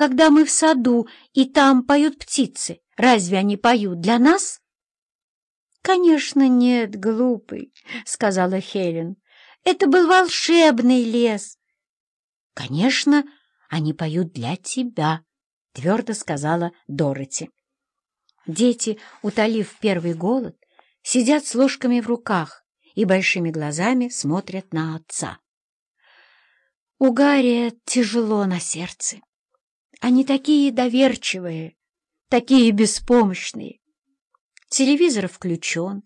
когда мы в саду, и там поют птицы. Разве они поют для нас?» «Конечно нет, глупый», — сказала Хелен. «Это был волшебный лес». «Конечно, они поют для тебя», — твердо сказала Дороти. Дети, утолив первый голод, сидят с ложками в руках и большими глазами смотрят на отца. У Гарри тяжело на сердце. Они такие доверчивые, такие беспомощные. Телевизор включен.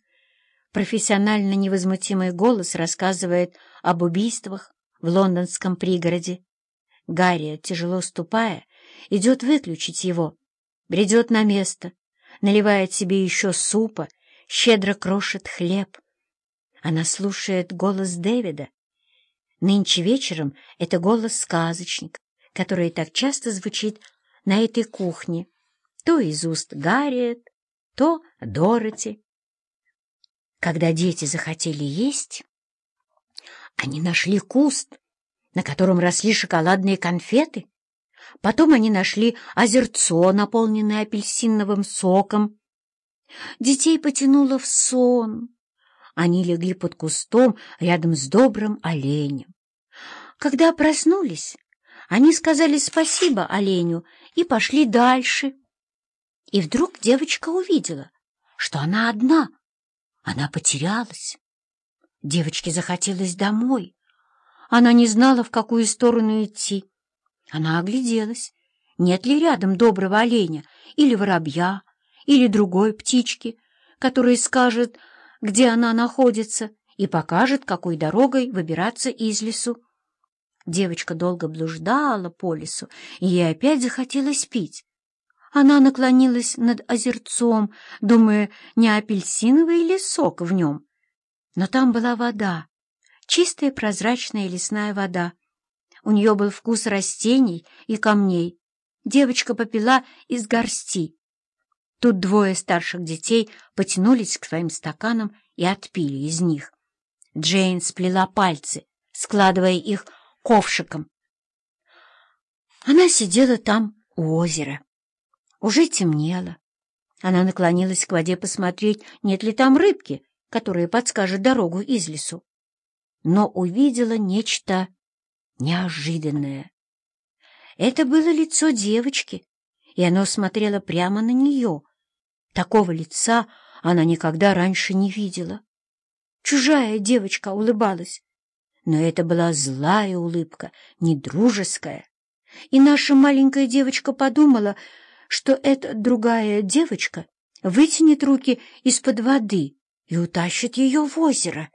Профессионально невозмутимый голос рассказывает об убийствах в лондонском пригороде. Гарри, тяжело ступая, идет выключить его, бредет на место, наливает себе еще супа, щедро крошит хлеб. Она слушает голос Дэвида. Нынче вечером это голос сказочника, который так часто звучит на этой кухне, то из уст Гарриет, то Дороти. Когда дети захотели есть, они нашли куст, на котором росли шоколадные конфеты. Потом они нашли озерцо, наполненное апельсиновым соком. Детей потянуло в сон. Они легли под кустом рядом с добрым оленем. Когда проснулись, они сказали спасибо оленю и пошли дальше. И вдруг девочка увидела, что она одна. Она потерялась. Девочке захотелось домой. Она не знала, в какую сторону идти. Она огляделась, нет ли рядом доброго оленя или воробья, или другой птички, которая скажет, где она находится, и покажет, какой дорогой выбираться из лесу. Девочка долго блуждала по лесу, и ей опять захотелось пить. Она наклонилась над озерцом, думая, не апельсиновый ли сок в нем. Но там была вода, чистая прозрачная лесная вода. У нее был вкус растений и камней. Девочка попила из горсти. Тут двое старших детей потянулись к своим стаканам и отпили из них. Джейн сплела пальцы, складывая их ковшиком. Она сидела там у озера. Уже темнело. Она наклонилась к воде посмотреть, нет ли там рыбки, которая подскажет дорогу из лесу. Но увидела нечто неожиданное. Это было лицо девочки, и оно смотрело прямо на нее. Такого лица она никогда раньше не видела. Чужая девочка улыбалась, но это была злая улыбка, не дружеская. И наша маленькая девочка подумала, что эта другая девочка вытянет руки из-под воды и утащит ее в озеро.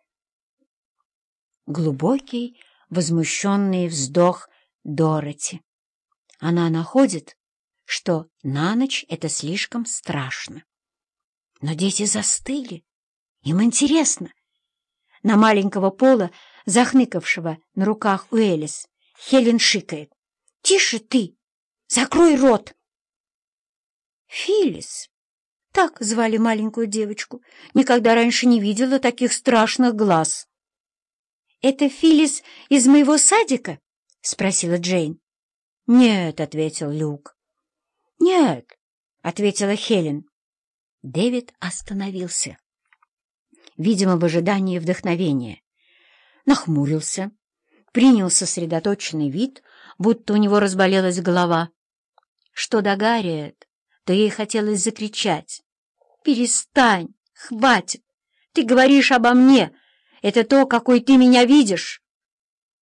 Глубокий, возмущенный вздох Дороти. Она находит, что на ночь это слишком страшно. Но дети застыли. Им интересно. На маленького пола захныкавшего на руках у Элис. Хелен шикает. «Тише ты! Закрой рот!» «Филис!» — так звали маленькую девочку. Никогда раньше не видела таких страшных глаз. «Это Филис из моего садика?» — спросила Джейн. «Нет», — ответил Люк. «Нет», — ответила Хелен. Дэвид остановился, видимо, в ожидании вдохновения нахмурился, принял сосредоточенный вид, будто у него разболелась голова. Что до Гарриет, то ей хотелось закричать. «Перестань! Хватит! Ты говоришь обо мне! Это то, какой ты меня видишь!»